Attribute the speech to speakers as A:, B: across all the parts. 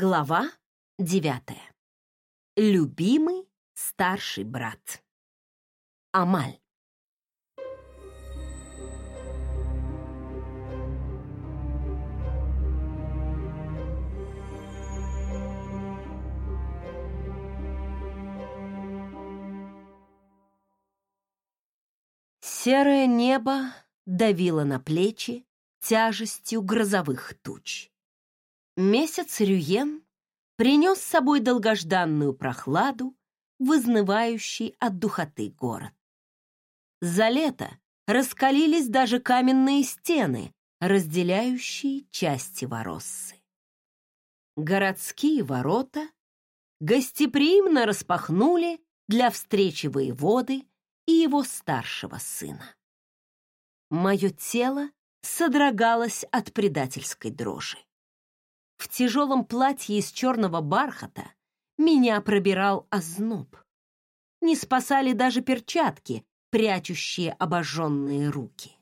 A: Глава девятая. Любимый старший брат. Амаль. Серое небо давило на плечи тяжестью грозовых туч. Месяц Рюен принес с собой долгожданную прохладу, вызнывающий от духоты город. За лето раскалились даже каменные стены, разделяющие части Вороссы. Городские ворота гостеприимно распахнули для встречи воеводы и его старшего сына. Мое тело содрогалось от предательской дрожи. В тяжелом платье из черного бархата меня пробирал озноб. Не спасали даже перчатки, прячущие обожженные руки.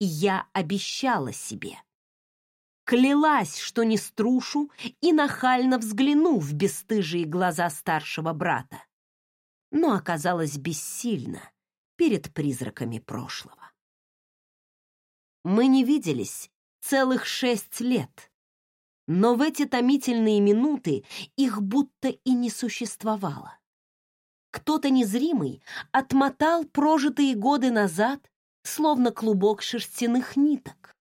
A: Я обещала себе. Клялась, что не струшу и нахально взгляну в бесстыжие глаза старшего брата. Но оказалась бессильна перед призраками прошлого. Мы не виделись целых шесть лет — но в эти томительные минуты их будто и не существовало. Кто-то незримый отмотал прожитые годы назад, словно клубок шерстяных ниток.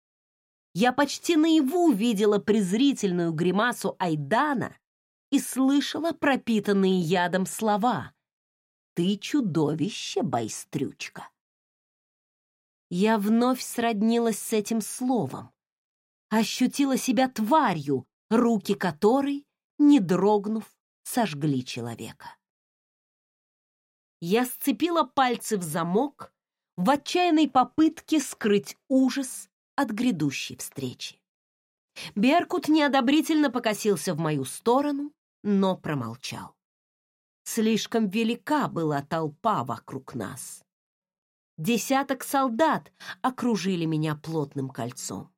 A: Я почти наяву видела презрительную гримасу Айдана и слышала пропитанные ядом слова «Ты чудовище, байстрючка!» Я вновь сроднилась с этим словом, ощутила себя тварью, руки которой, не дрогнув, сожгли человека. Я сцепила пальцы в замок в отчаянной попытке скрыть ужас от грядущей встречи. Беркут неодобрительно покосился в мою сторону, но промолчал. Слишком велика была толпа вокруг нас. Десяток солдат окружили меня плотным кольцом.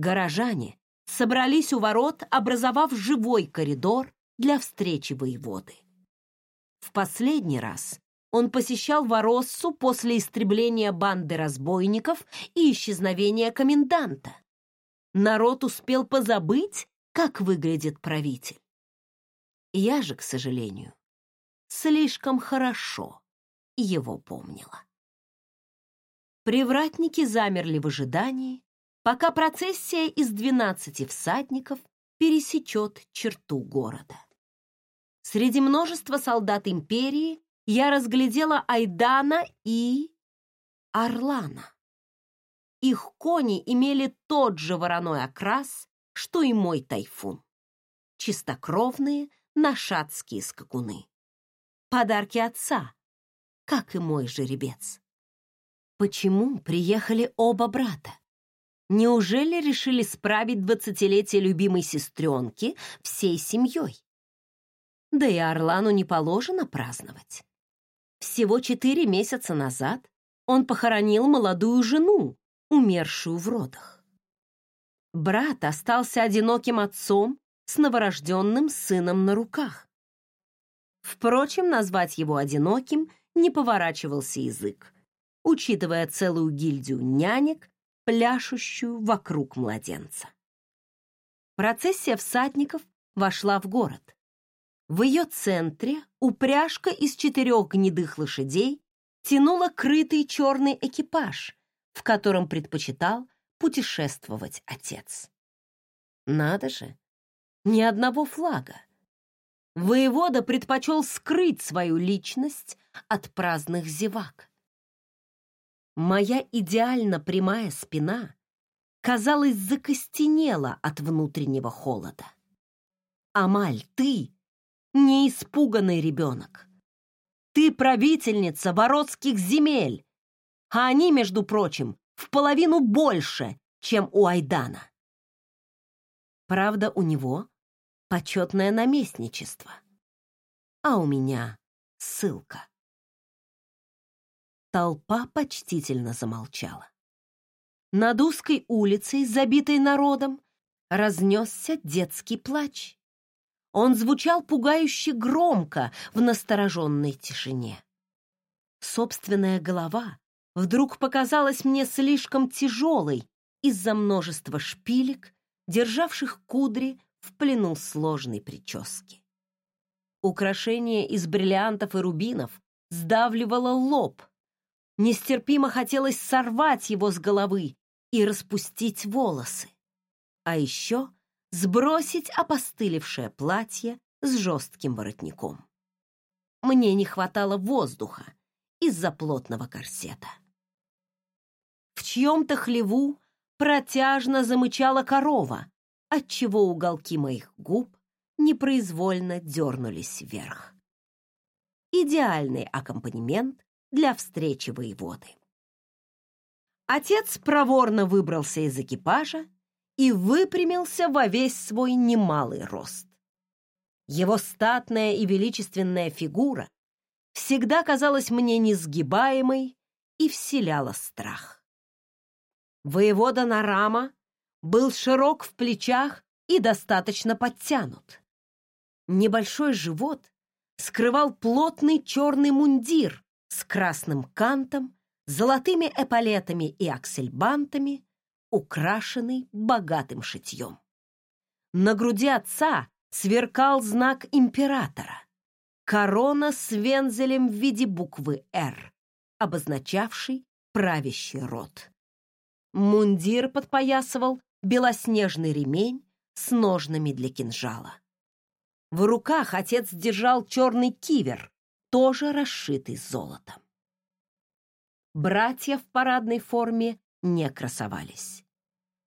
A: Горожане собрались у ворот, образовав живой коридор для встречи воеводы. В последний раз он посещал Вороссу после истребления банды разбойников и исчезновения коменданта. Народ успел позабыть, как выглядит правитель. Я же, к сожалению, слишком хорошо его помнила. Привратники замерли в ожидании, пока процессия из двенадцати всадников пересечет черту города. Среди множества солдат империи я разглядела Айдана и Орлана. Их кони имели тот же вороной окрас, что и мой тайфун. Чистокровные нашатские скакуны. Подарки отца, как и мой жеребец. Почему приехали оба брата? Неужели решили справить двадцатилетие любимой сестренки всей семьей? Да и Орлану не положено праздновать. Всего четыре месяца назад он похоронил молодую жену, умершую в родах. Брат остался одиноким отцом с новорожденным сыном на руках. Впрочем, назвать его одиноким не поворачивался язык, учитывая целую гильдию нянек, пляшущую вокруг младенца. Процессия всадников вошла в город. В ее центре упряжка из четырех гнедых лошадей тянула крытый черный экипаж, в котором предпочитал путешествовать отец. Надо же, ни одного флага. Воевода предпочел скрыть свою личность от праздных зевак. Моя идеально прямая спина, казалось, закостенела от внутреннего холода. Амаль, ты не испуганный ребенок. Ты правительница воротских земель, а они, между прочим, в половину больше, чем у Айдана. Правда, у него почетное наместничество, а у меня ссылка. Толпа почтительно замолчала. Над узкой улицей, забитой народом, разнесся детский плач. Он звучал пугающе громко в настороженной тишине. Собственная голова вдруг показалась мне слишком тяжелой из-за множества шпилек, державших кудри в плену сложной прически. Украшение из бриллиантов и рубинов сдавливало лоб. Нестерпимо хотелось сорвать его с головы и распустить волосы. А еще сбросить опостылевшее платье с жестким воротником. Мне не хватало воздуха из-за плотного корсета. В чьем-то хлеву протяжно замычала корова, отчего уголки моих губ непроизвольно дернулись вверх. Идеальный аккомпанемент для встречи воеводы. Отец проворно выбрался из экипажа и выпрямился во весь свой немалый рост. Его статная и величественная фигура всегда казалась мне несгибаемой и вселяла страх. Воевода Нарама был широк в плечах и достаточно подтянут. Небольшой живот скрывал плотный черный мундир с красным кантом, золотыми эполетами и аксельбантами, украшенный богатым шитьем. На груди отца сверкал знак императора — корона с вензелем в виде буквы «Р», обозначавший правящий род. Мундир подпоясывал белоснежный ремень с ножнами для кинжала. В руках отец держал черный кивер, тоже расшитый золотом. Братья в парадной форме не красовались.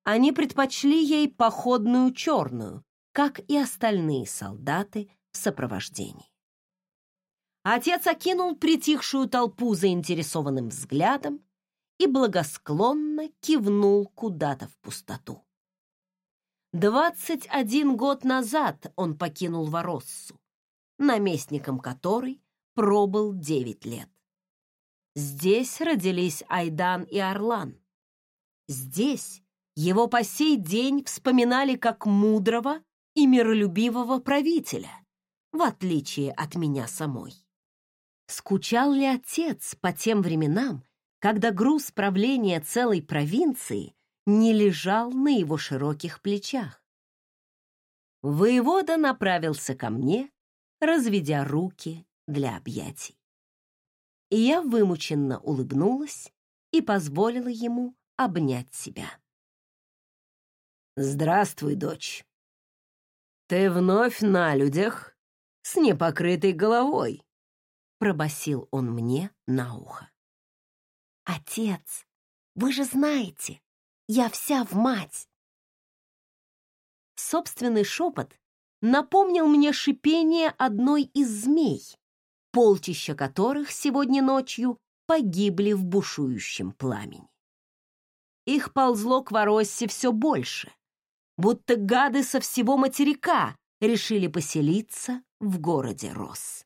A: Они предпочли ей походную черную, как и остальные солдаты в сопровождении. Отец окинул притихшую толпу заинтересованным взглядом и благосклонно кивнул куда-то в пустоту. Двадцать один год назад он покинул Вороссу, наместником которой пробыл девять лет. Здесь родились Айдан и Орлан. Здесь его по сей день вспоминали как мудрого и миролюбивого правителя, в отличие от меня самой. Скучал ли отец по тем временам, когда груз правления целой провинции не лежал на его широких плечах. Воевода направился ко мне, разведя руки для объятий. И я вымученно улыбнулась и позволила ему обнять себя. «Здравствуй, дочь. Ты вновь на людях с непокрытой головой», — пробасил он мне на ухо. «Отец, вы же знаете, я вся в мать!» Собственный шепот напомнил мне шипение одной из змей, полчища которых сегодня ночью погибли в бушующем пламени. Их ползло к Вороссе все больше, будто гады со всего материка решили поселиться в городе Рос.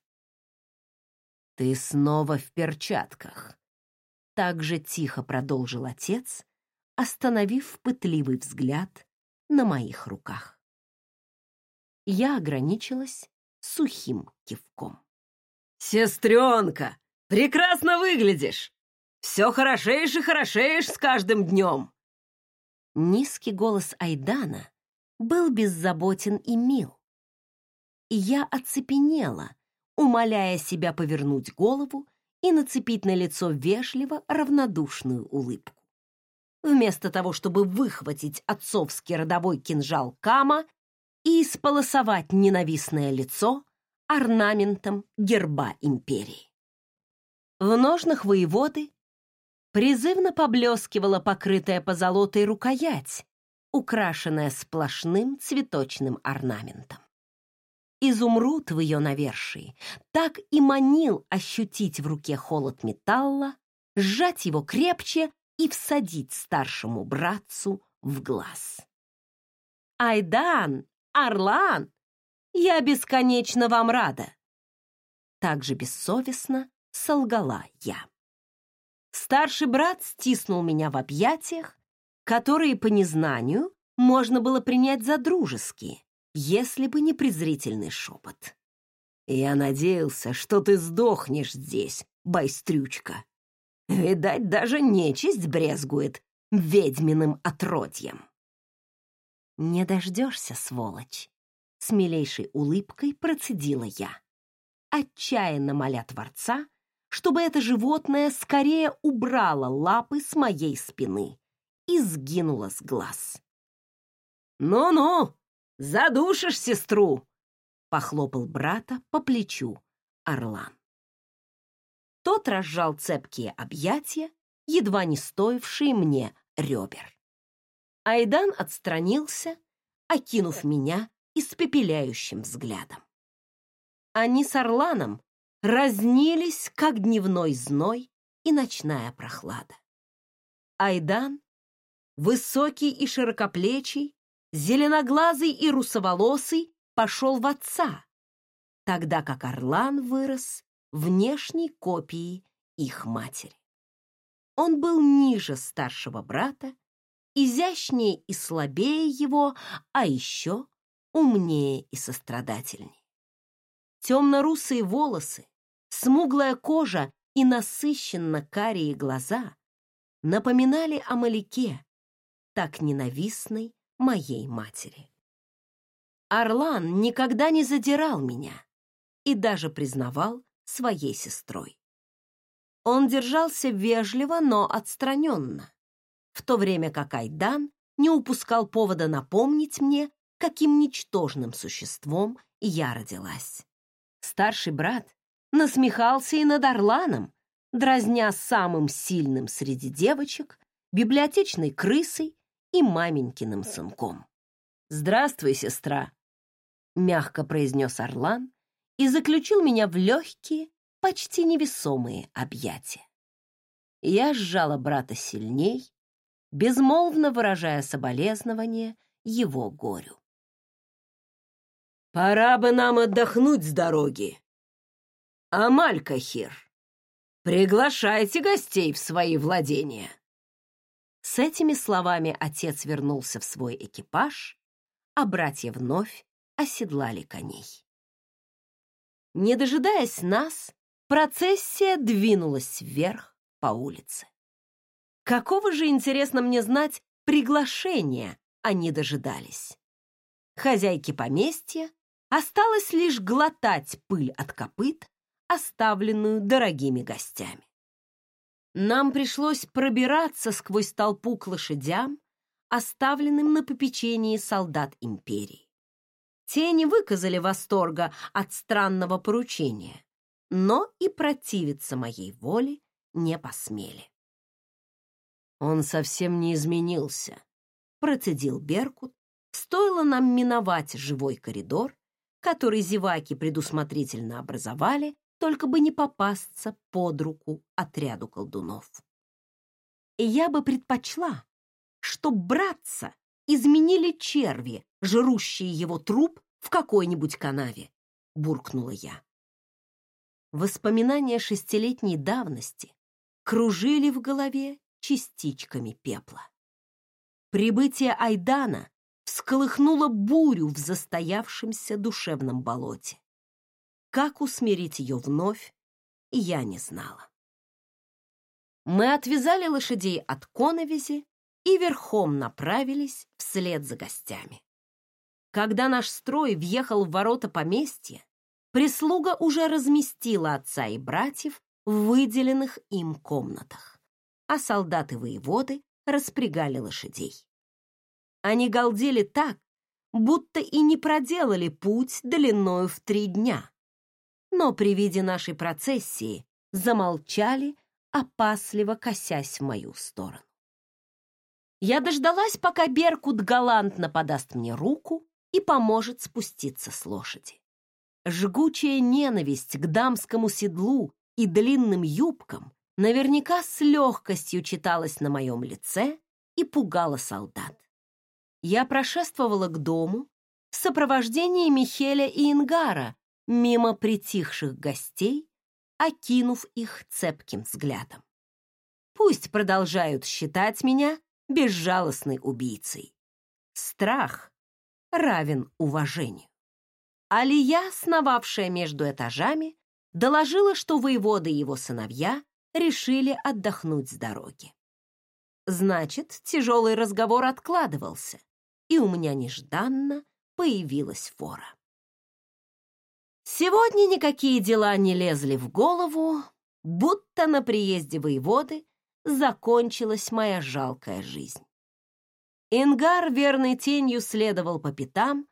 A: «Ты снова в перчатках», так же тихо продолжил отец, остановив пытливый взгляд на моих руках. Я ограничилась сухим кивком. «Сестренка, прекрасно выглядишь! Все хорошеешь и хорошеешь с каждым днем!» Низкий голос Айдана был беззаботен и мил. И я оцепенела, умоляя себя повернуть голову и нацепить на лицо вежливо равнодушную улыбку. Вместо того, чтобы выхватить отцовский родовой кинжал Кама и исполосовать ненавистное лицо орнаментом герба империи. В ножнах воеводы призывно поблескивала покрытая позолотой рукоять, украшенная сплошным цветочным орнаментом. Изумруд в ее навершии так и манил ощутить в руке холод металла, сжать его крепче и всадить старшему братцу в глаз. «Айдан! Орлан! Я бесконечно вам рада!» Так же бессовестно солгала я. Старший брат стиснул меня в объятиях, которые по незнанию можно было принять за дружеские, если бы не презрительный шепот. «Я надеялся, что ты сдохнешь здесь, байстрючка. Видать, даже нечисть брезгует ведьминым отродьем». «Не дождешься, сволочь!» С милейшей улыбкой процедила я, отчаянно моля Творца, чтобы это животное скорее убрало лапы с моей спины и сгинуло с глаз. «Ну-ну, задушишь сестру!» — похлопал брата по плечу Орлан. Тот разжал цепкие объятия, едва не стоившие мне ребер. Айдан отстранился, окинув меня испепеляющим взглядом. Они с Орланом разнились, как дневной зной и ночная прохлада. Айдан, высокий и широкоплечий, зеленоглазый и русоволосый, пошел в отца, тогда как Орлан вырос внешней копией их матери. Он был ниже старшего брата, изящнее и слабее его, а еще умнее и сострадательнее. Темно-русые волосы, смуглая кожа и насыщенно карие глаза напоминали о Маляке, так ненавистной моей матери. Орлан никогда не задирал меня и даже признавал своей сестрой. Он держался вежливо, но отстраненно, в то время как Айдан не упускал повода напомнить мне, каким ничтожным существом я родилась. Старший брат насмехался и над Орланом, дразня самым сильным среди девочек, библиотечной крысой и маменькиным сынком. «Здравствуй, сестра!» — мягко произнес Орлан и заключил меня в легкие, почти невесомые объятия. Я сжала брата сильней, безмолвно выражая соболезнование его горю. «Пора бы нам отдохнуть с дороги. Амаль-Кахир, приглашайте гостей в свои владения». С этими словами отец вернулся в свой экипаж, а братья вновь оседлали коней. Не дожидаясь нас, процессия двинулась вверх по улице. Какого же, интересно мне знать, приглашения они дожидались? Хозяйки поместья осталось лишь глотать пыль от копыт, оставленную дорогими гостями. Нам пришлось пробираться сквозь толпу к лошадям, оставленным на попечении солдат империи. Те не выказали восторга от странного поручения, но и противиться моей воле не посмели. «Он совсем не изменился», — процедил Беркут. Стоило нам миновать живой коридор, который зеваки предусмотрительно образовали, только бы не попасться под руку отряду колдунов. И я бы предпочла, чтоб братца изменили черви, жрущие его труп в какой-нибудь канаве, буркнула я. Воспоминания шестилетней давности кружили в голове частичками пепла. Прибытие Айдана всколыхнуло бурю в застоявшемся душевном болоте. Как усмирить ее вновь, я не знала. Мы отвязали лошадей от коновизи и верхом направились вслед за гостями. Когда наш строй въехал в ворота поместья, прислуга уже разместила отца и братьев в выделенных им комнатах, а солдаты-воеводы распрягали лошадей. Они галдели так, будто и не проделали путь длиною в три дня. Но при виде нашей процессии замолчали, опасливо косясь в мою сторону. Я дождалась, пока Беркут галантно подаст мне руку и поможет спуститься с лошади. Жгучая ненависть к дамскому седлу и длинным юбкам наверняка с легкостью читалась на моем лице и пугала солдат я прошествовала к дому в сопровождении Михеля и Ингара мимо притихших гостей, окинув их цепким взглядом. Пусть продолжают считать меня безжалостной убийцей. Страх равен уважению. Алия, сновавшая между этажами, доложила, что воеводы и его сыновья решили отдохнуть с дороги. Значит, тяжелый разговор откладывался, и у меня нежданно появилась фора. Сегодня никакие дела не лезли в голову, будто на приезде воеводы закончилась моя жалкая жизнь. Ингар верной тенью следовал по пятам,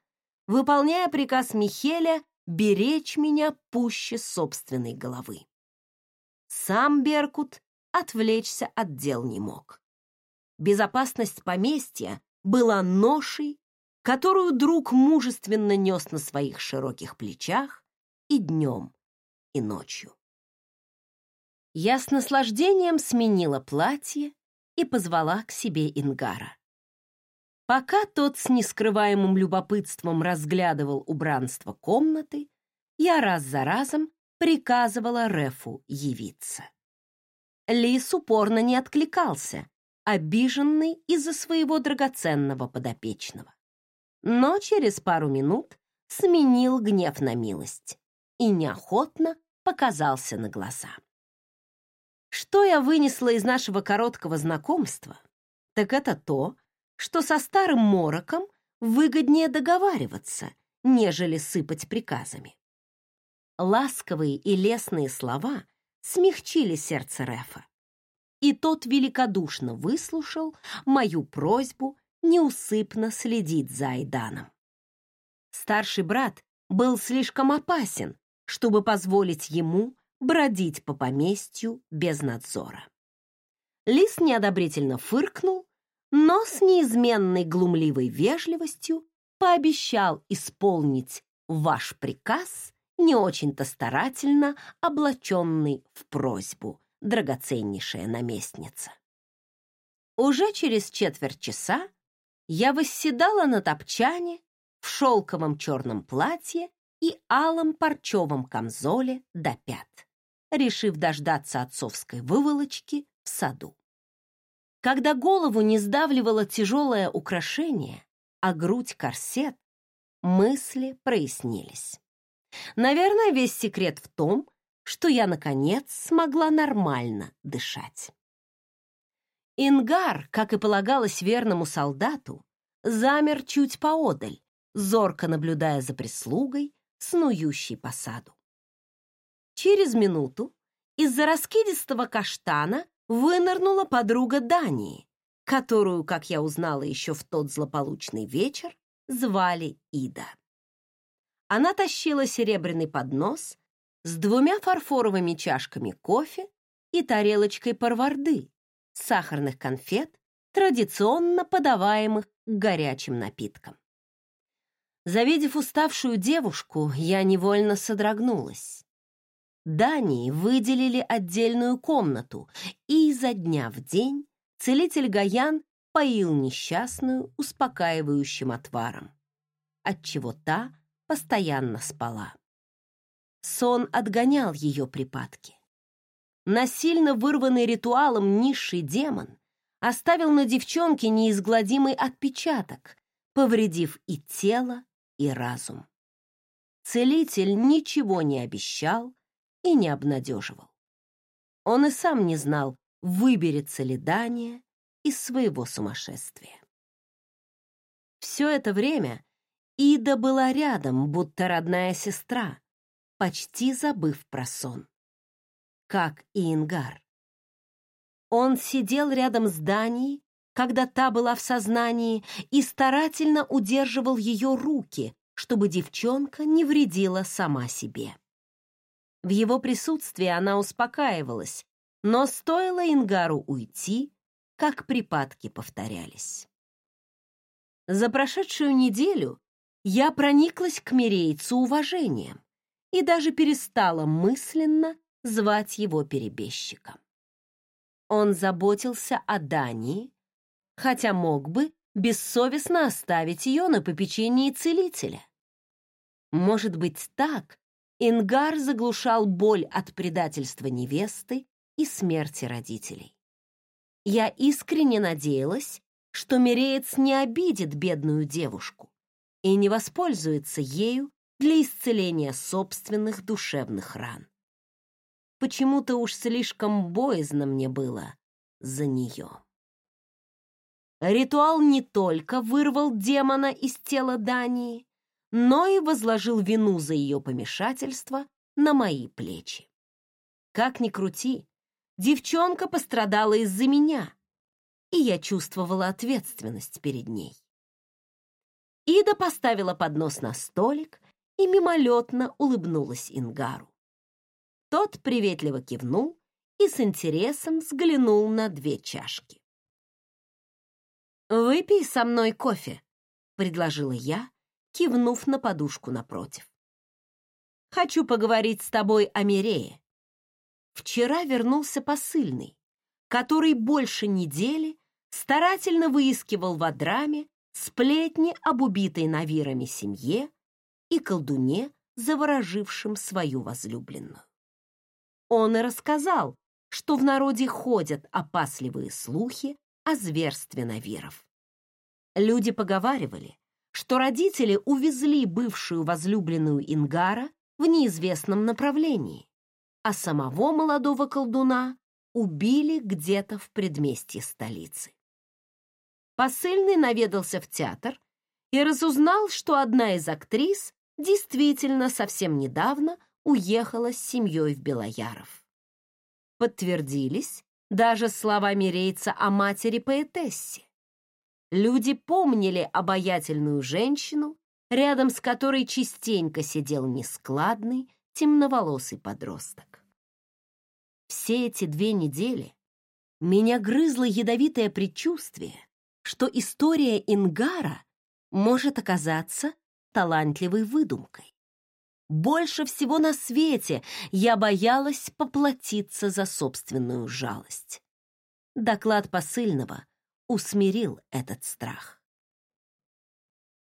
A: выполняя приказ Михеля беречь меня пуще собственной головы. Сам Беркут отвлечься от дел не мог. Безопасность поместья была ношей, которую друг мужественно нес на своих широких плечах и днем, и ночью. Я с наслаждением сменила платье и позвала к себе Ингара. Пока тот с нескрываемым любопытством разглядывал убранство комнаты, я раз за разом приказывала Рефу явиться. Лис упорно не откликался, обиженный из-за своего драгоценного подопечного. Но через пару минут сменил гнев на милость и неохотно показался на глаза. Что я вынесла из нашего короткого знакомства, так это то, что со старым мороком выгоднее договариваться, нежели сыпать приказами. Ласковые и лестные слова смягчили сердце Рефа, и тот великодушно выслушал мою просьбу неусыпно следить за Айданом. Старший брат был слишком опасен, чтобы позволить ему бродить по поместью без надзора. Лис неодобрительно фыркнул, но с неизменной глумливой вежливостью пообещал исполнить ваш приказ, не очень-то старательно облаченный в просьбу, драгоценнейшая наместница. Уже через четверть часа я восседала на топчане в шелковом черном платье и алом парчевом камзоле до пят, решив дождаться отцовской выволочки в саду. Когда голову не сдавливало тяжелое украшение, а грудь корсет, мысли прояснились. Наверное, весь секрет в том, что я, наконец, смогла нормально дышать. Ингар, как и полагалось верному солдату, замер чуть поодаль, зорко наблюдая за прислугой, снующей по саду. Через минуту из-за раскидистого каштана вынырнула подруга Дании, которую, как я узнала еще в тот злополучный вечер, звали Ида. Она тащила серебряный поднос с двумя фарфоровыми чашками кофе и тарелочкой парварды, сахарных конфет, традиционно подаваемых горячим напиткам. Завидев уставшую девушку, я невольно содрогнулась. Дании выделили отдельную комнату, и изо дня в день целитель Гаян поил несчастную успокаивающим отваром, отчего та постоянно спала. Сон отгонял ее припадки. Насильно вырванный ритуалом низший демон оставил на девчонке неизгладимый отпечаток, повредив и тело, и разум. Целитель ничего не обещал и не обнадеживал. Он и сам не знал, выберется ли Дания из своего сумасшествия. Все это время Ида была рядом, будто родная сестра, почти забыв про сон. Как и Ингар. Он сидел рядом с Данией, когда та была в сознании, и старательно удерживал ее руки, чтобы девчонка не вредила сама себе. В его присутствии она успокаивалась, но стоило Ингару уйти, как припадки повторялись. За прошедшую неделю я прониклась к Мирейцу уважением и даже перестала мысленно звать его перебежчиком. Он заботился о Дании, хотя мог бы бессовестно оставить ее на попечении целителя. Может быть, так Ингар заглушал боль от предательства невесты и смерти родителей. Я искренне надеялась, что Миреец не обидит бедную девушку и не воспользуется ею для исцеления собственных душевных ран. Почему-то уж слишком боязно мне было за нее. Ритуал не только вырвал демона из тела Дании, но и возложил вину за ее помешательство на мои плечи. Как ни крути, девчонка пострадала из-за меня, и я чувствовала ответственность перед ней. Ида поставила поднос на столик и мимолетно улыбнулась Ингару. Тот приветливо кивнул и с интересом взглянул на две чашки. «Выпей со мной кофе», — предложила я, кивнув на подушку напротив. «Хочу поговорить с тобой о Мирее. Вчера вернулся посыльный, который больше недели старательно выискивал в Адраме сплетни об убитой Навирами семье и колдуне, заворожившем свою возлюбленную. Он и рассказал, что в народе ходят опасливые слухи о зверстве Навиров. Люди поговаривали, что родители увезли бывшую возлюбленную Ингара в неизвестном направлении, а самого молодого колдуна убили где-то в предместье столицы. Посыльный наведался в театр и разузнал, что одна из актрис действительно совсем недавно уехала с семьей в Белояров. Подтвердились даже слова Мирейца о матери-поэтессе. Люди помнили обаятельную женщину, рядом с которой частенько сидел нескладный, темноволосый подросток. Все эти две недели меня грызло ядовитое предчувствие, что история Ингара может оказаться талантливой выдумкой. Больше всего на свете я боялась поплатиться за собственную жалость. Доклад посыльного усмирил этот страх.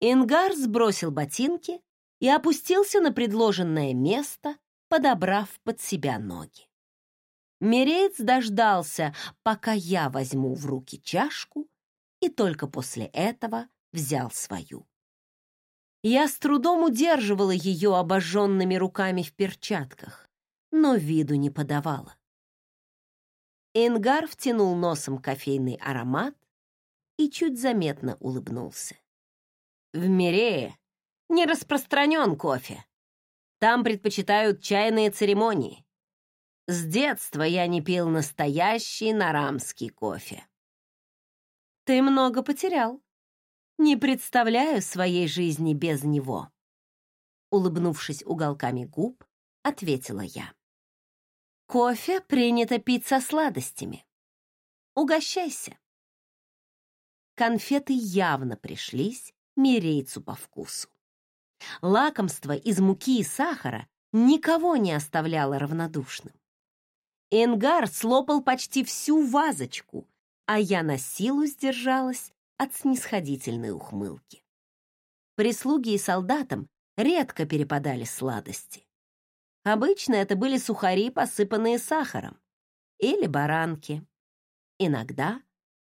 A: Ингар сбросил ботинки и опустился на предложенное место, подобрав под себя ноги. Мереец дождался, пока я возьму в руки чашку, и только после этого взял свою. Я с трудом удерживала ее обожженными руками в перчатках, но виду не подавала. Ингар втянул носом кофейный аромат и чуть заметно улыбнулся. В Мирее не распространен кофе. Там предпочитают чайные церемонии. С детства я не пил настоящий нарамский кофе. Ты много потерял, не представляю своей жизни без него. Улыбнувшись уголками губ, ответила я. Кофе принято пить со сладостями. Угощайся. Конфеты явно пришлись мирейцу по вкусу. Лакомство из муки и сахара никого не оставляло равнодушным. Энгар слопал почти всю вазочку, а я на силу сдержалась от снисходительной ухмылки. Прислуги и солдатам редко перепадали сладости. Обычно это были сухари, посыпанные сахаром, или баранки, иногда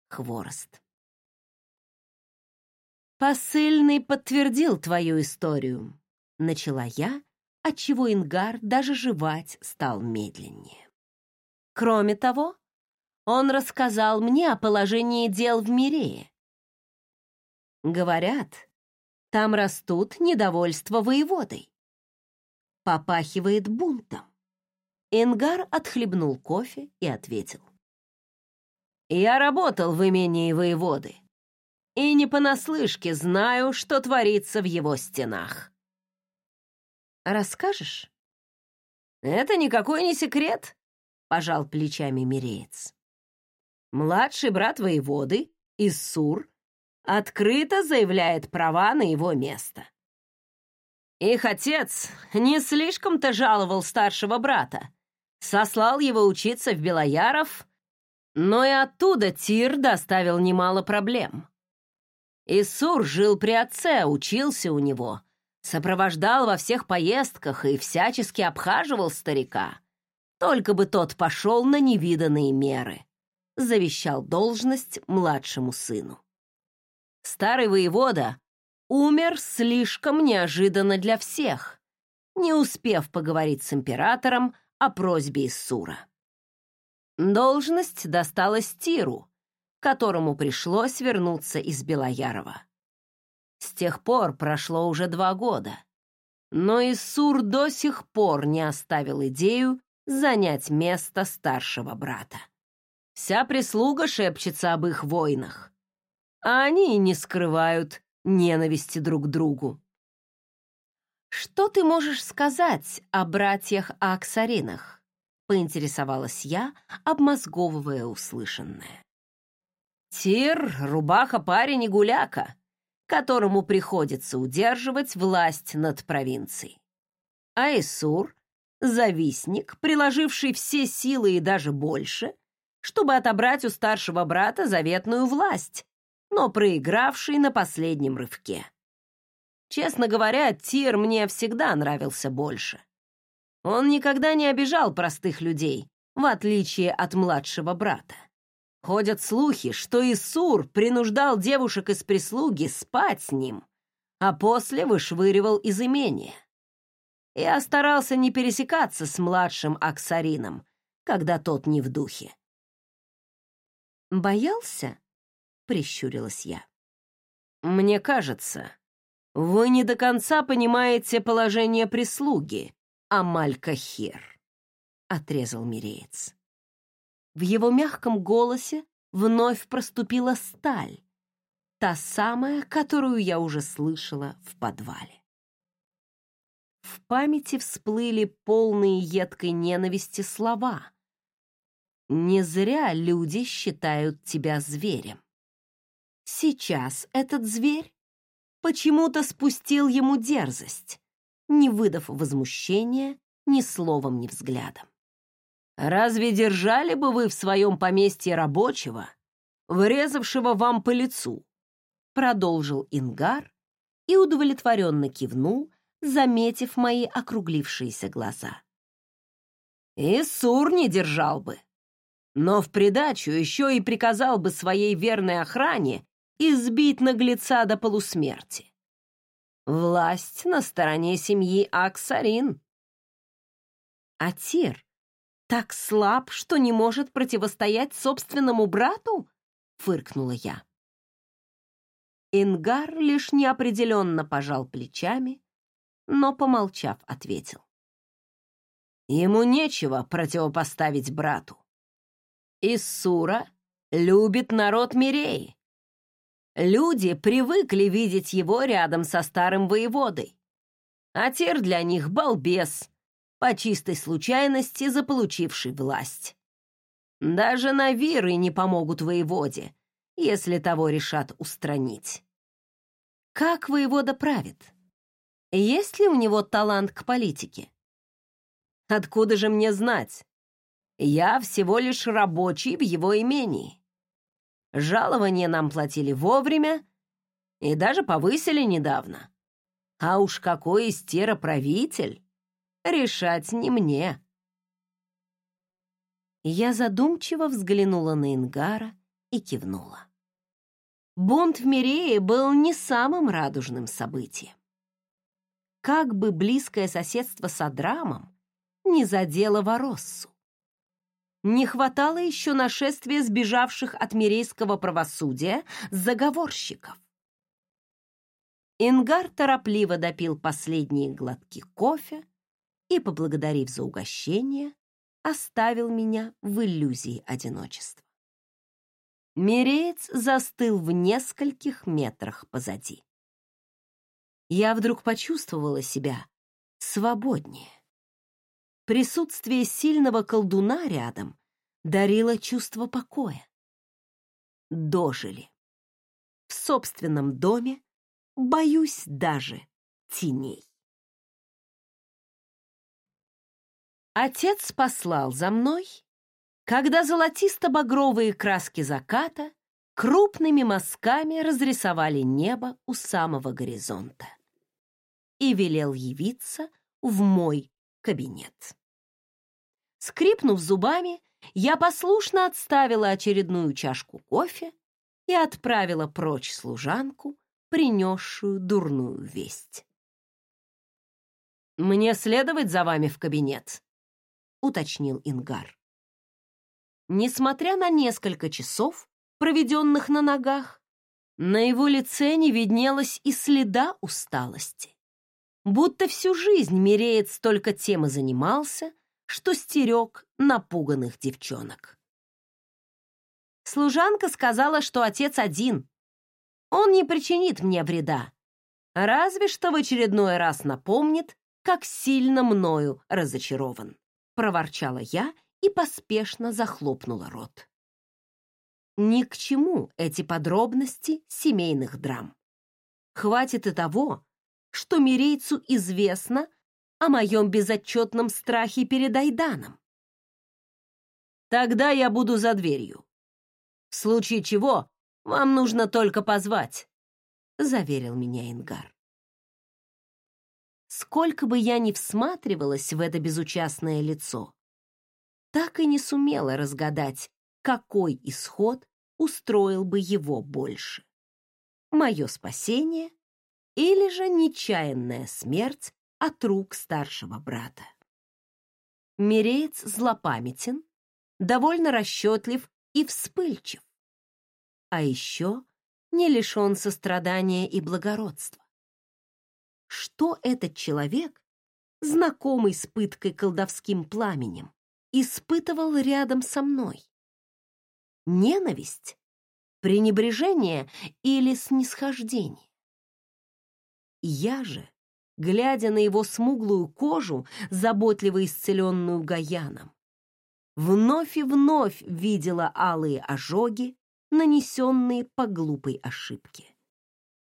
A: хворост. «Посыльный подтвердил твою историю», — начала я, отчего Ингар даже жевать стал медленнее. Кроме того, он рассказал мне о положении дел в Мирее Говорят, там растут недовольство воеводой. Попахивает бунтом. Ингар отхлебнул кофе и ответил. «Я работал в имении воеводы и не понаслышке знаю, что творится в его стенах». «Расскажешь?» «Это никакой не секрет», — пожал плечами Миреец. «Младший брат воеводы, Иссур, открыто заявляет права на его место. Их отец не слишком-то жаловал старшего брата, сослал его учиться в Белояров, но и оттуда Тир доставил немало проблем. Исур жил при отце, учился у него, сопровождал во всех поездках и всячески обхаживал старика. Только бы тот пошел на невиданные меры, завещал должность младшему сыну. Старый воевода умер слишком неожиданно для всех, не успев поговорить с императором о просьбе Иссура. Должность досталась Тиру, которому пришлось вернуться из Белоярова. С тех пор прошло уже два года, но Иссур до сих пор не оставил идею занять место старшего брата. Вся прислуга шепчется об их войнах, а они не скрывают ненависти друг к другу. «Что ты можешь сказать о братьях Аксаринах?» — поинтересовалась я, обмозговывая услышанное. «Тир — рубаха-парень и гуляка, которому приходится удерживать власть над провинцией. А Исур — завистник, приложивший все силы и даже больше, чтобы отобрать у старшего брата заветную власть, но проигравший на последнем рывке. Честно говоря, Тир мне всегда нравился больше. Он никогда не обижал простых людей, в отличие от младшего брата. Ходят слухи, что Исур принуждал девушек из прислуги спать с ним, а после вышвыривал из имения. Я старался не пересекаться с младшим Аксарином, когда тот не в духе. «Боялся?» — прищурилась я. «Мне кажется, вы не до конца понимаете положение прислуги, Амаль-Кахир», — отрезал Миреец. В его мягком голосе вновь проступила сталь, та самая, которую я уже слышала в подвале. В памяти всплыли полные едкой ненависти слова. «Не зря люди считают тебя зверем». Сейчас этот зверь почему-то спустил ему дерзость, не выдав возмущения ни словом, ни взглядом. Разве держали бы вы в своем поместье рабочего, врезавшего вам по лицу? Продолжил Ингар и удовлетворенно кивнул, заметив мои округлившиеся глаза. И Сур не держал бы, но в придачу еще и приказал бы своей верной охране избить наглеца до полусмерти. Власть на стороне семьи Аксарин. Атир так слаб, что не может противостоять собственному брату?» — фыркнула я. Ингар лишь неопределенно пожал плечами, но, помолчав, ответил. Ему нечего противопоставить брату. Иссура любит народ Миреи. Люди привыкли видеть его рядом со старым воеводой. А Тир для них балбес, по чистой случайности заполучивший власть. Даже навиры не помогут воеводе, если того решат устранить. Как воевода правит? Есть ли у него талант к политике? Откуда же мне знать? Я всего лишь рабочий в его имении. Жалование нам платили вовремя и даже повысили недавно. А уж какой истера правитель! решать не мне. Я задумчиво взглянула на Ингара и кивнула. Бунт в Мирее был не самым радужным событием. Как бы близкое соседство с Адрамом не задело Вороссу. Не хватало еще нашествия сбежавших от мирейского правосудия заговорщиков. Ингар торопливо допил последние глотки кофе, и, поблагодарив за угощение, оставил меня в иллюзии одиночества. Мереец застыл в нескольких метрах позади. Я вдруг почувствовала себя свободнее. Присутствие сильного колдуна рядом дарило чувство покоя. Дожили. В собственном доме боюсь даже теней. Отец послал за мной, когда золотисто-багровые краски заката крупными мазками разрисовали небо у самого горизонта и велел явиться в мой кабинет. Скрипнув зубами, я послушно отставила очередную чашку кофе и отправила прочь служанку, принесшую дурную весть. «Мне следовать за вами в кабинет», — уточнил Ингар. Несмотря на несколько часов, проведенных на ногах, на его лице не виднелось и следа усталости. Будто всю жизнь Миреец только тем и занимался, что стерег напуганных девчонок. Служанка сказала, что отец один. Он не причинит мне вреда, разве что в очередной раз напомнит, как сильно мною разочарован, проворчала я и поспешно захлопнула рот. Ни к чему эти подробности семейных драм. Хватит и того, что Мирейцу известно о моем безотчетном страхе перед Айданом. Тогда я буду за дверью. В случае чего вам нужно только позвать, заверил меня Ингар. Сколько бы я ни всматривалась в это безучастное лицо, так и не сумела разгадать, какой исход устроил бы его больше. Мое спасение или же нечаянная смерть от рук старшего брата. Миреец злопамятен, довольно расчетлив и вспыльчив, а еще не лишен сострадания и благородства. Что этот человек, знакомый с пыткой колдовским пламенем, испытывал рядом со мной? Ненависть, пренебрежение или снисхождение? Я же, глядя на его смуглую кожу, заботливо исцеленную Гаяном, вновь и вновь видела алые ожоги, нанесенные по глупой ошибке,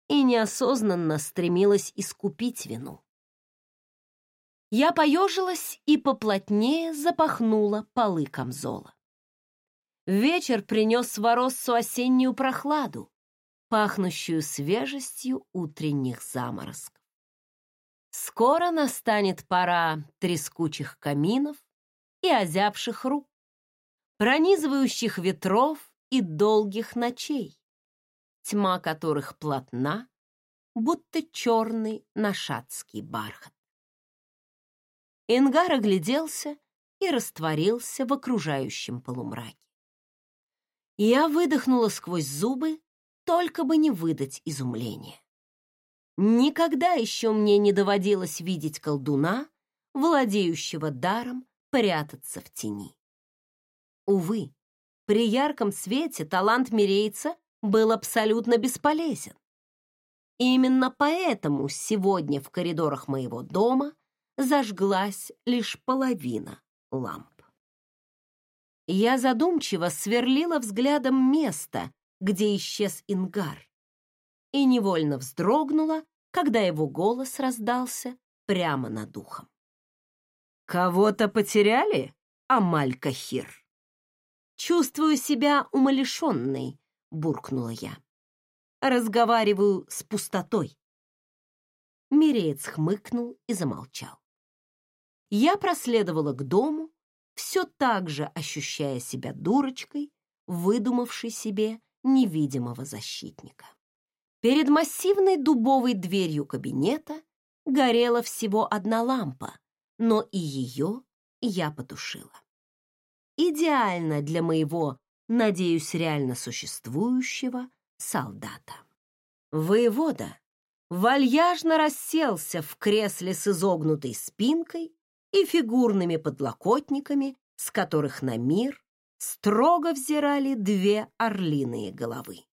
A: и неосознанно стремилась искупить вину. Я поежилась и поплотнее запахнула полы камзола. Вечер принес Свороссу осеннюю прохладу, пахнущую свежестью утренних заморозков. Скоро настанет пора трескучих каминов и озябших рук, пронизывающих ветров и долгих ночей, тьма которых плотна, будто черный нашатский бархат. Ингар огляделся и растворился в окружающем полумраке. Я выдохнула сквозь зубы только бы не выдать изумления. Никогда еще мне не доводилось видеть колдуна, владеющего даром прятаться в тени. Увы, при ярком свете талант Мирейца был абсолютно бесполезен. Именно поэтому сегодня в коридорах моего дома зажглась лишь половина ламп. Я задумчиво сверлила взглядом место, где исчез Ингар, и невольно вздрогнула, когда его голос раздался прямо над ухом. «Кого-то потеряли, Амаль-Кахир?» «Чувствую себя умалишенной», — буркнула я. «Разговариваю с пустотой». Миреец хмыкнул и замолчал. Я проследовала к дому, все так же ощущая себя дурочкой, выдумавшей себе невидимого защитника. Перед массивной дубовой дверью кабинета горела всего одна лампа, но и ее я потушила. Идеально для моего, надеюсь, реально существующего солдата. Воевода вальяжно расселся в кресле с изогнутой спинкой и фигурными подлокотниками, с которых на мир строго взирали две орлиные головы.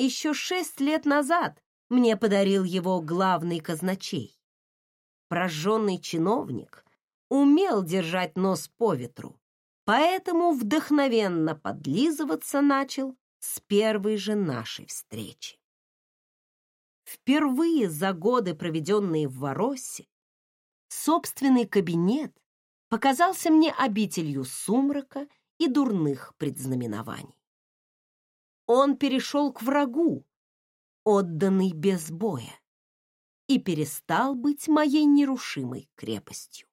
A: Еще шесть лет назад мне подарил его главный казначей. Прожженный чиновник умел держать нос по ветру, поэтому вдохновенно подлизываться начал с первой же нашей встречи. Впервые за годы, проведенные в Воросе, собственный кабинет показался мне обителью сумрака и дурных предзнаменований. Он перешел к врагу, отданный без боя, и перестал быть моей нерушимой крепостью.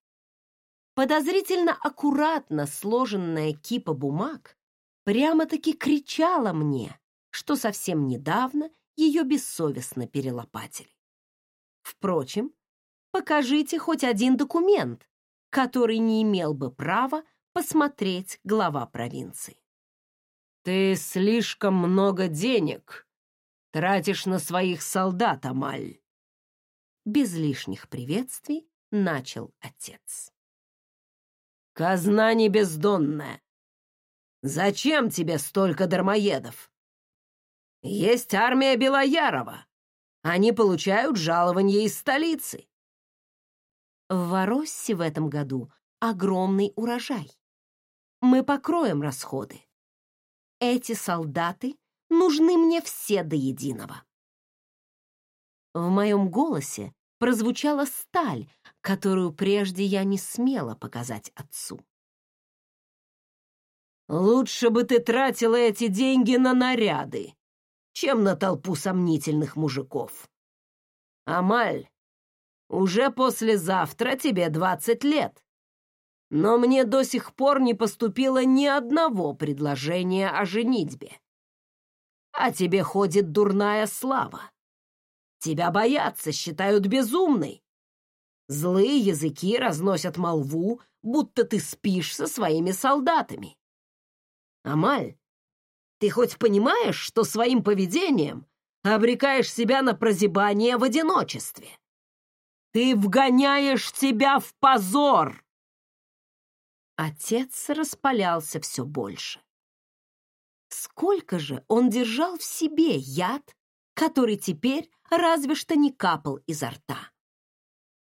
A: Подозрительно аккуратно сложенная кипа бумаг прямо-таки кричала мне, что совсем недавно ее бессовестно перелопатили. Впрочем, покажите хоть один документ, который не имел бы права посмотреть глава провинции.
B: «Ты слишком много денег тратишь на своих солдат, Амаль!»
A: Без лишних приветствий начал отец.
B: «Казна не бездонная. Зачем тебе столько дармоедов? Есть армия Белоярова. Они получают жалование из столицы.
A: В Вороссе в этом году огромный урожай. Мы покроем расходы. Эти солдаты нужны мне все до единого. В моем голосе прозвучала сталь, которую прежде я не смела показать отцу.
B: «Лучше бы ты тратила эти деньги на наряды, чем на толпу сомнительных мужиков. Амаль, уже послезавтра тебе двадцать лет, но мне до сих пор не поступило ни одного предложения о женитьбе. А тебе ходит дурная слава. Тебя боятся, считают безумной. Злые языки разносят молву, будто ты спишь со своими солдатами. Амаль, ты хоть понимаешь, что своим поведением обрекаешь себя на прозябание в одиночестве? Ты вгоняешь себя в позор!»
A: Отец распалялся все больше. Сколько же он держал в себе яд, который теперь разве что не капал изо рта.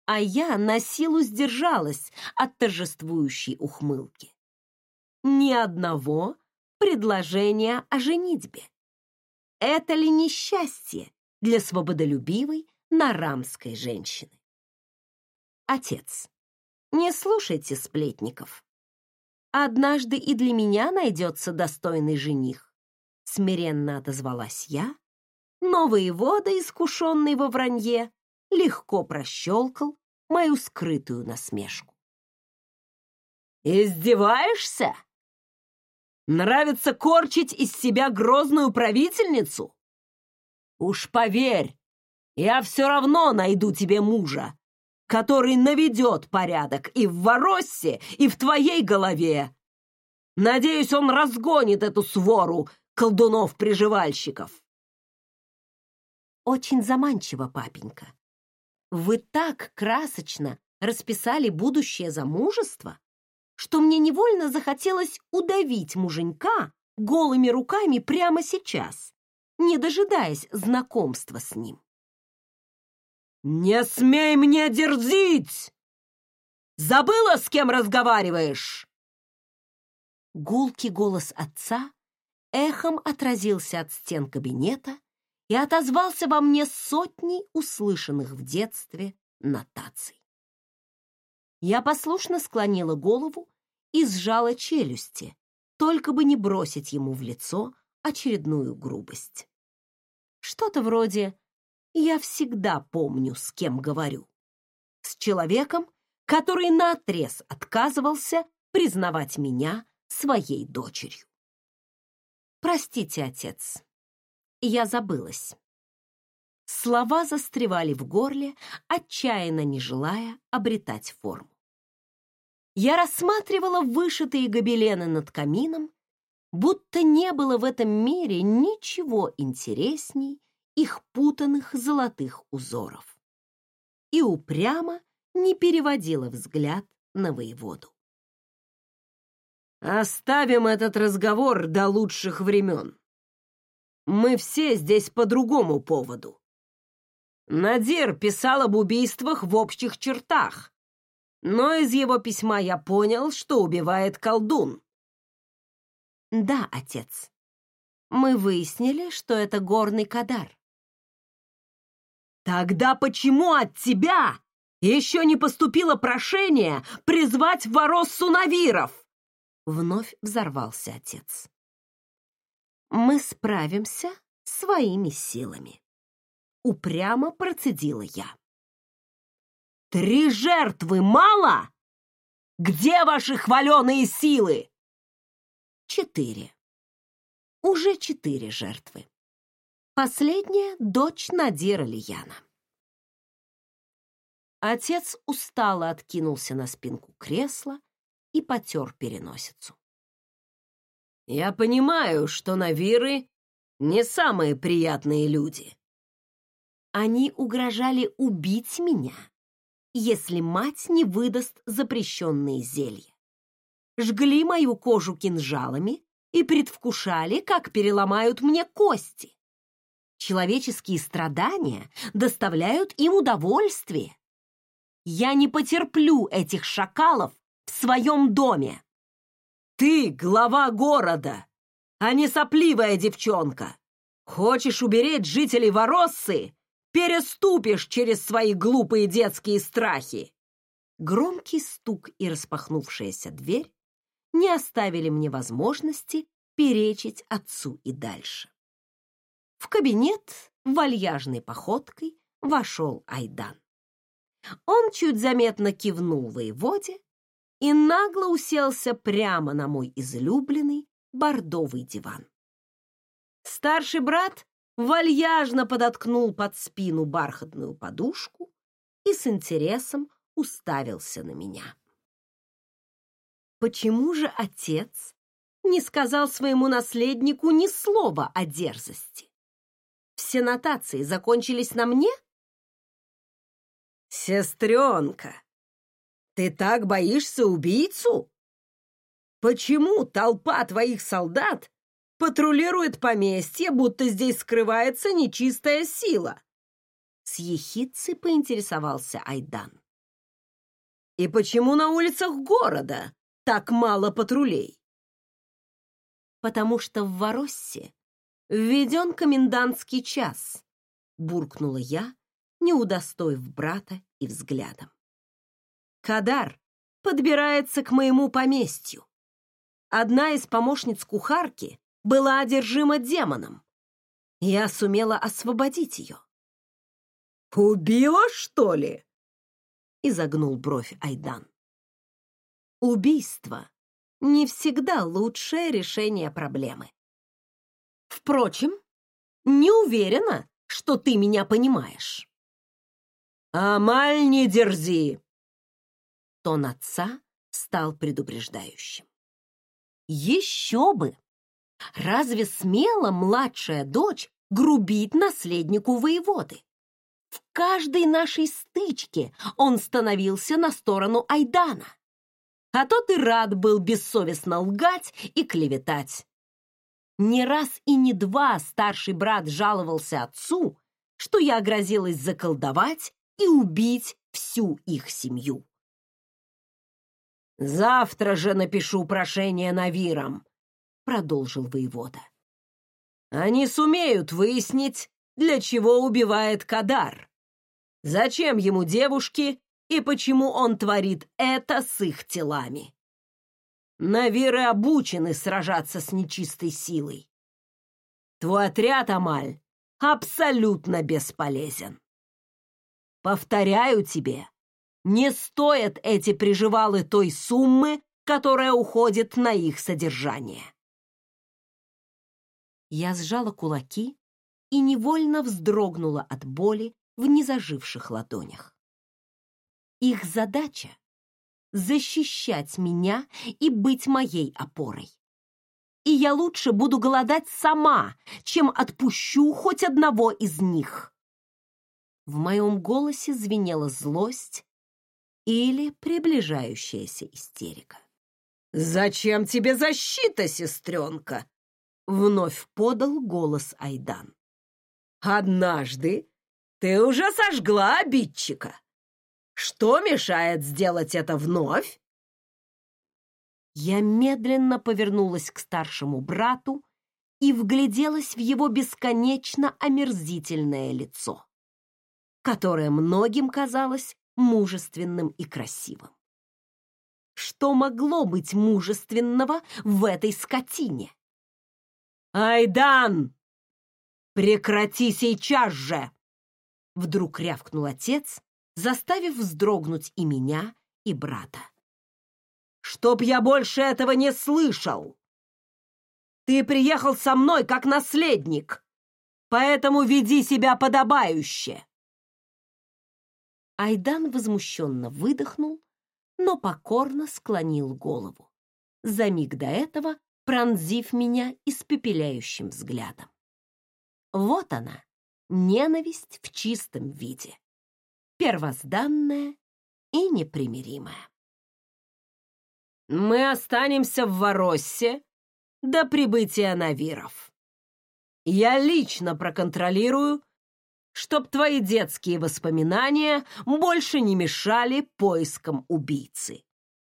A: А я на силу сдержалась от торжествующей ухмылки. Ни одного предложение о женитьбе. Это ли несчастье для свободолюбивой нарамской женщины? Отец, не слушайте сплетников. Однажды и для меня найдется достойный жених, смиренно отозвалась я, но воевода, искушенный во вранье, легко прощелкал мою скрытую насмешку.
B: «Издеваешься?» Нравится корчить из себя грозную правительницу? Уж поверь, я все равно найду тебе мужа, который наведет порядок и в Вороссе, и в твоей голове. Надеюсь, он разгонит эту свору колдунов-приживальщиков.
A: Очень заманчиво, папенька. Вы так красочно расписали будущее замужество, что мне невольно захотелось удавить муженька голыми руками прямо сейчас, не дожидаясь знакомства с ним.
B: «Не смей мне дерзить! Забыла, с кем разговариваешь?»
A: Гулкий голос отца эхом отразился от стен кабинета и отозвался во мне сотней услышанных в детстве нотаций. Я послушно склонила голову и сжала челюсти, только бы не бросить ему в лицо очередную грубость. Что-то вроде «я всегда помню, с кем говорю». С человеком, который наотрез отказывался признавать меня своей дочерью. «Простите, отец, я забылась». Слова застревали в горле, отчаянно не желая обретать форму. Я рассматривала вышитые гобелены над камином, будто не было в этом мире ничего интересней их путанных золотых узоров. И упрямо не переводила взгляд на воеводу.
B: «Оставим этот разговор до лучших времен. Мы все здесь по другому поводу. Надир писал об убийствах в общих чертах, но из его письма я понял, что убивает колдун.
A: Да, отец. Мы выяснили, что это горный кадар.
B: Тогда почему от тебя еще не поступило прошение призвать Вороссу Навиров?
A: Вновь взорвался отец. Мы справимся своими силами упрямо процедила я.
B: «Три жертвы мало? Где ваши хваленые силы?»
A: «Четыре. Уже четыре жертвы. Последняя — дочь Надира Лияна. Отец устало откинулся на спинку кресла и потер переносицу.
B: «Я понимаю, что Навиры не самые приятные люди».
A: Они угрожали убить меня, если мать не выдаст запрещенные зелья. Жгли мою кожу кинжалами и предвкушали, как переломают мне кости. Человеческие страдания доставляют им удовольствие. Я не потерплю этих шакалов в своем доме.
B: Ты глава города, а не сопливая девчонка. Хочешь уберечь жителей Вороссы? Переступишь через свои глупые детские страхи.
A: Громкий стук и распахнувшаяся дверь не оставили мне возможности перечить отцу и дальше. В кабинет вальяжной походкой вошел Айдан. Он чуть заметно кивнул воеводе и нагло уселся прямо на мой излюбленный бордовый диван. Старший брат вальяжно подоткнул под спину бархатную подушку и с интересом уставился на меня. Почему же отец не сказал своему наследнику ни слова о дерзости? Все нотации закончились на мне?
B: Сестренка, ты так боишься убийцу? Почему толпа твоих солдат патрулирует поместье, будто здесь скрывается нечистая сила?
A: С ехидцей поинтересовался Айдан.
B: И почему на улицах города так мало патрулей?
A: Потому что в Вороссе введен комендантский час, буркнула я, не удостоив брата и взглядом. Кадар подбирается к моему поместью. Одна из помощниц кухарки была одержима демоном. Я сумела освободить ее.
B: «Убила, что ли?»
A: — изогнул бровь Айдан. «Убийство не всегда лучшее решение проблемы. Впрочем, не уверена, что ты меня понимаешь».
B: «Амаль, не дерзи!»
A: Тон отца стал предупреждающим. Еще бы! Разве смела младшая дочь грубить наследнику воеводы? В каждой нашей стычке он становился на сторону Айдана. А тот и рад был бессовестно лгать и клеветать. Не раз и не два старший брат жаловался отцу, что я грозилась заколдовать и убить всю их семью.
B: «Завтра же напишу прошение Навирам», — продолжил воевода. «Они сумеют выяснить, для чего убивает Кадар. Зачем ему девушки и почему он творит это с их телами. Навиры обучены сражаться с нечистой силой. Твой отряд, Амаль, абсолютно бесполезен. Повторяю тебе, не стоят эти приживалы той суммы, которая уходит на их содержание.
A: Я сжала кулаки и невольно вздрогнула от боли в незаживших ладонях. Их задача — защищать меня и быть моей опорой. И я лучше буду голодать сама, чем отпущу хоть одного из них. В моем голосе звенела злость или приближающаяся истерика.
B: «Зачем тебе защита, сестренка?» — вновь подал голос Айдан. «Однажды ты уже сожгла обидчика. Что мешает сделать это вновь?»
A: Я медленно повернулась к старшему брату и вгляделась в его бесконечно омерзительное лицо, которое многим казалось мужественным и красивым. Что могло быть мужественного в этой скотине?
B: «Айдан! Прекрати сейчас же!» Вдруг рявкнул отец, заставив вздрогнуть и меня, и брата. «Чтоб я больше этого не слышал! Ты приехал со мной как наследник, Поэтому веди себя подобающе!»
A: Айдан возмущенно выдохнул, но покорно склонил голову, за миг до этого пронзив меня испепеляющим взглядом. Вот она, ненависть в чистом виде, первозданная и непримиримая.
B: «Мы останемся в Вороссе до прибытия Навиров. Я лично проконтролирую, чтоб твои детские воспоминания больше не мешали поискам убийцы»,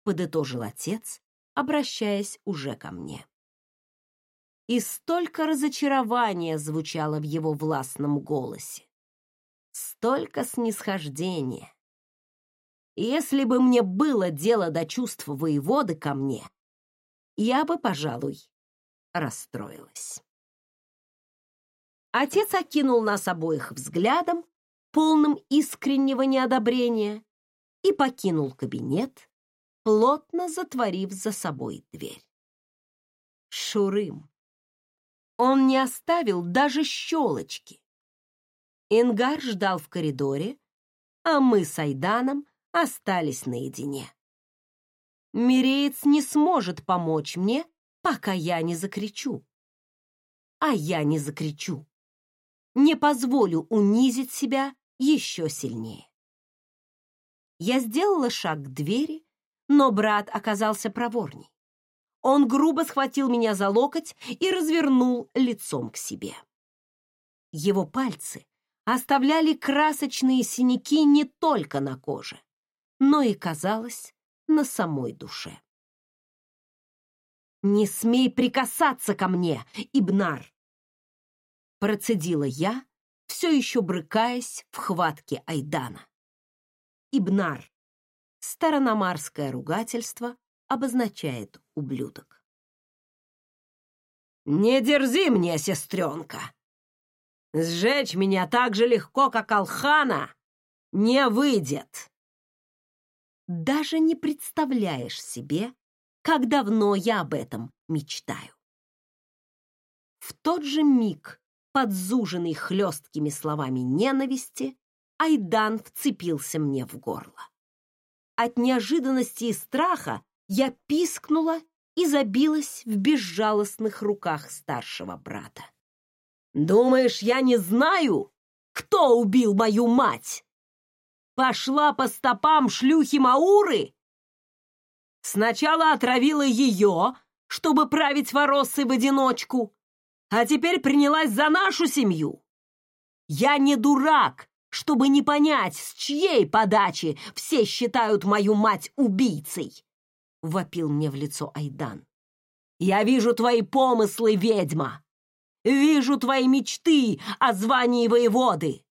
B: подытожил отец, обращаясь уже ко мне. И столько разочарования звучало в его властном голосе, столько снисхождения. Если бы мне было дело до чувств воеводы ко мне, я бы, пожалуй, расстроилась. Отец окинул нас обоих взглядом, полным искреннего неодобрения, и покинул кабинет, плотно затворив за собой дверь. Шурым. Он не оставил даже щелочки. Ингар ждал в коридоре, а мы с Айданом остались наедине. Миреец не сможет помочь мне, пока я не закричу. А я не закричу. Не позволю унизить себя еще сильнее. Я сделала шаг к двери, но брат оказался проворней. Он грубо схватил меня за локоть и развернул лицом к себе. Его пальцы оставляли красочные синяки не только на коже, но и, казалось, на самой душе. «Не смей прикасаться ко мне, Ибнар!» Процедила я, все еще брыкаясь в хватке Айдана. Ибнар. Старономарское ругательство обозначает ублюдок. «Не дерзи мне, сестренка! Сжечь меня так же легко, как Алхана, не выйдет!»
A: Даже не представляешь себе, как давно я об этом мечтаю. В тот же миг, подзуженный хлесткими словами ненависти, Айдан вцепился мне в горло. От неожиданности и страха я пискнула и забилась в безжалостных руках старшего брата.
B: «Думаешь, я не знаю, кто убил мою мать? Пошла по стопам шлюхи Мауры? Сначала отравила ее, чтобы править воросой в одиночку, а теперь принялась за нашу семью. Я не дурак, чтобы не понять, с чьей подачи все считают мою мать убийцей. — вопил мне в лицо Айдан. «Я вижу твои помыслы, ведьма! Вижу твои мечты о звании воеводы!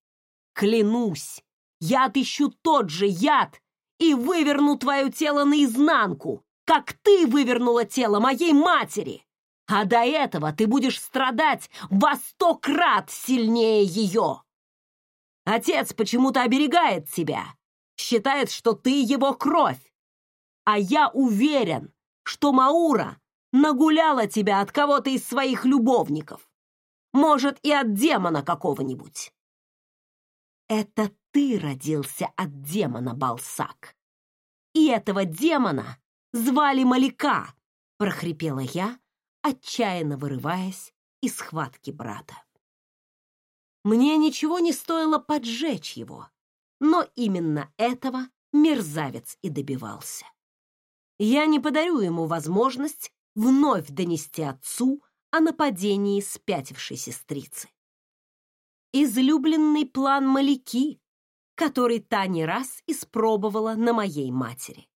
B: Клянусь, я отыщу тот же яд и выверну твое тело наизнанку, как ты вывернула тело моей матери! А до этого ты будешь страдать во сто крат сильнее ее! Отец почему-то оберегает тебя, считает, что ты его кровь, а я уверен, что Маура нагуляла тебя от кого-то из своих любовников. Может, и от демона какого-нибудь. Это ты родился от демона, Балсак. И этого демона звали Маляка, прохрипела я, отчаянно вырываясь из схватки брата. Мне ничего не стоило поджечь его, но именно этого мерзавец и добивался я не подарю ему возможность вновь донести отцу о нападении спятившей сестрицы. Излюбленный план Маляки, который та не раз испробовала на моей матери.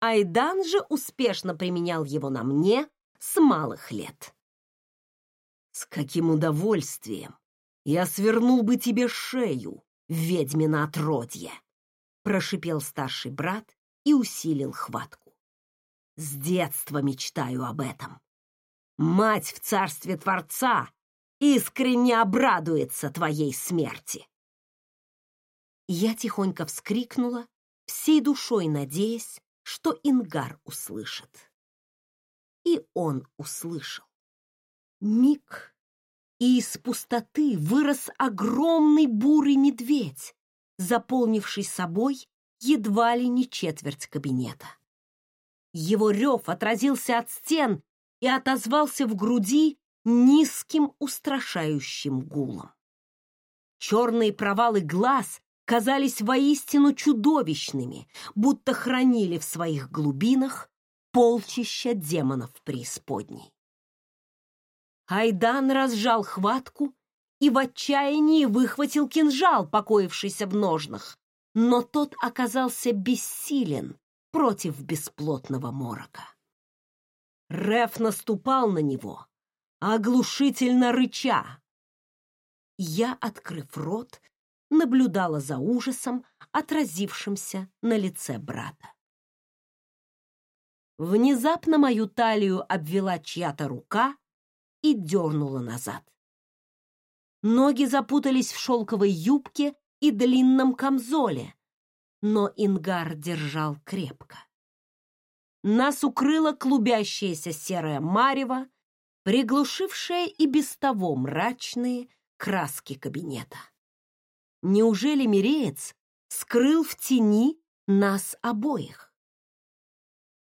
B: Айдан же успешно применял его на мне с малых лет. «С каким удовольствием я свернул бы тебе шею, ведьмина отродье!» прошипел старший брат и усилил хватку. С детства мечтаю об этом. Мать в царстве Творца искренне обрадуется твоей смерти. Я тихонько вскрикнула, всей душой надеясь, что Ингар услышит. И он услышал. Миг,
A: и из пустоты вырос огромный бурый медведь, заполнивший собой едва ли не четверть кабинета. Его рев отразился от стен и отозвался в груди низким устрашающим гулом. Черные провалы глаз казались воистину чудовищными, будто хранили в своих глубинах полчища демонов преисподней. Айдан разжал хватку и в отчаянии выхватил кинжал, покоившийся в ножнах, но тот оказался бессилен против бесплотного морока. Реф наступал на него, оглушительно рыча. Я, открыв рот, наблюдала за ужасом, отразившимся на лице брата. Внезапно мою талию обвела чья-то рука и дернула назад. Ноги запутались в шелковой юбке и длинном камзоле, но Ингар держал крепко. Нас укрыла клубящаяся серая марево, приглушившая и без того мрачные краски кабинета. Неужели Миреец скрыл в тени нас обоих?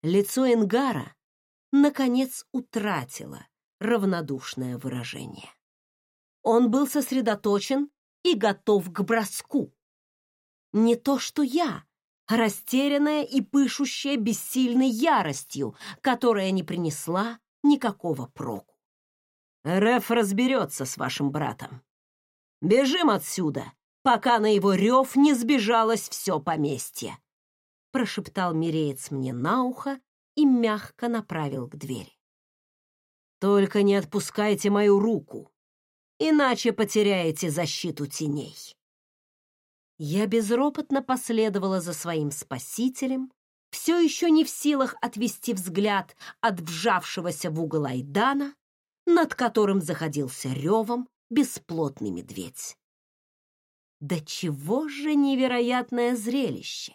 A: Лицо Энгара, наконец, утратило равнодушное выражение. Он был сосредоточен и готов к броску. Не то что я, растерянная и пышущая бессильной яростью, которая не принесла никакого проку. Реф разберется с вашим братом. Бежим отсюда, пока на его рев не сбежалось все поместье прошептал Миреец мне на ухо и мягко направил к двери. Только не отпускайте мою руку, иначе потеряете защиту теней. Я безропотно последовала за своим спасителем, все еще не в силах отвести взгляд от вжавшегося в угол Айдана, над которым заходился ревом бесплотный медведь. Да чего же невероятное зрелище!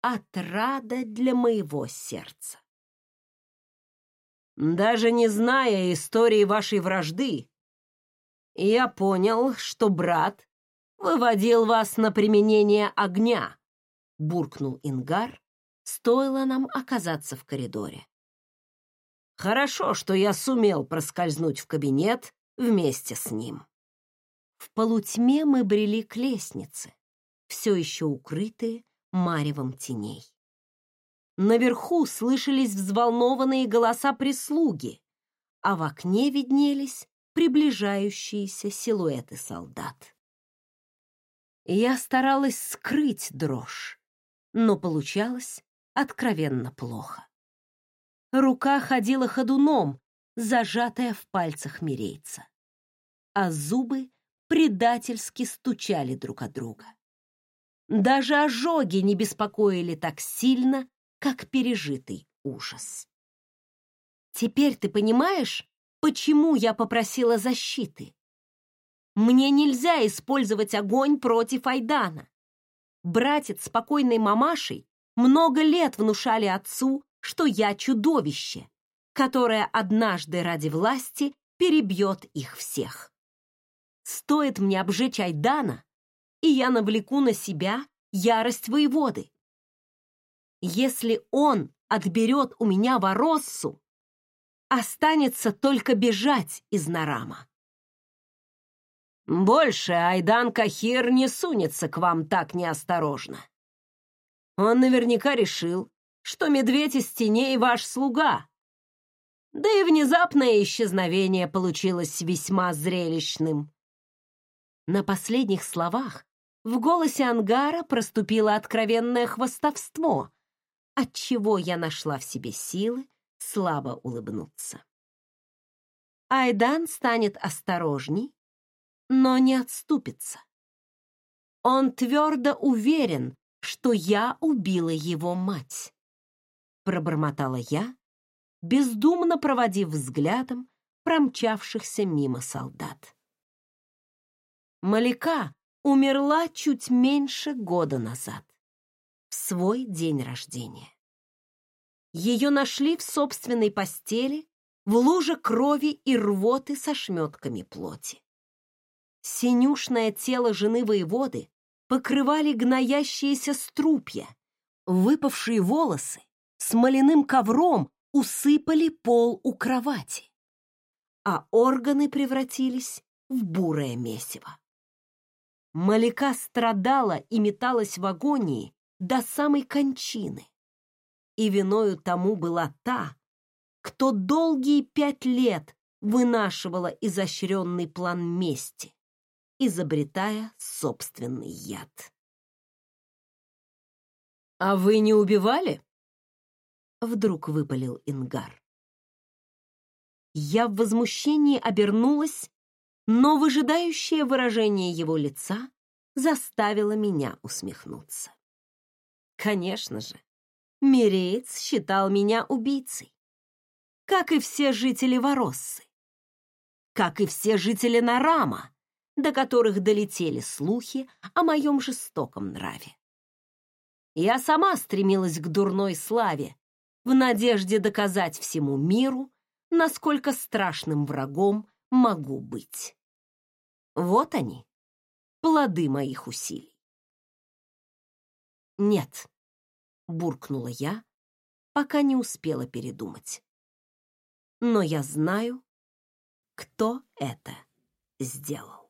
A: отрада для моего сердца. Даже не зная истории вашей вражды, я понял, что брат выводил вас на применение огня, буркнул Ингар, стоило нам оказаться в коридоре. Хорошо, что я сумел проскользнуть в кабинет вместе с ним. В полутьме мы брели к лестнице, все еще укрытые маревом теней. Наверху слышались взволнованные голоса прислуги, а в окне виднелись приближающиеся силуэты солдат. Я старалась скрыть дрожь, но получалось откровенно плохо. Рука ходила ходуном, зажатая в пальцах мирейца, а зубы предательски стучали друг от друга. Даже ожоги не беспокоили так сильно, как пережитый ужас. Теперь ты понимаешь, почему я попросила защиты? Мне нельзя использовать огонь против Айдана. Братец с покойной мамашей много лет внушали отцу, что я чудовище, которое однажды ради власти перебьет их всех. Стоит мне обжечь Айдана, и я навлеку на себя ярость воеводы. Если он отберет у меня Вороссу, останется только бежать из Нарама. Больше Айдан Кахир не сунется к вам так неосторожно. Он наверняка решил, что медведь из теней ваш слуга. Да и внезапное исчезновение получилось весьма зрелищным. На последних словах в голосе Ангара проступило откровенное хвастовство, отчего я нашла в себе силы слабо улыбнуться. Айдан станет осторожней, но не отступится. Он твердо уверен, что я убила его мать. Пробормотала я, бездумно проводив взглядом промчавшихся мимо солдат. Малика умерла чуть меньше года назад, в свой день рождения. Ее нашли в собственной постели в луже крови и рвоты со шметками плоти. Синюшное тело жены воеводы покрывали гноящиеся струпья, выпавшие волосы смоляным ковром усыпали пол у кровати, а органы превратились в бурое месиво. Малика страдала и металась в агонии до самой кончины, и виною тому была та, кто долгие пять лет вынашивала изощренный план мести, изобретая собственный яд. «А вы не убивали?» Вдруг выпалил Ингар. Я в возмущении обернулась, но выжидающее выражение его лица заставило меня усмехнуться. Конечно же, Миреец считал меня убийцей как и все жители Вороссы, как и все жители Нарама, до которых долетели слухи о моем жестоком нраве. Я сама стремилась к дурной славе, в надежде доказать всему миру, насколько страшным врагом могу быть. Вот они, плоды моих усилий. «Нет», — буркнула я, пока не успела передумать но я знаю, кто это сделал.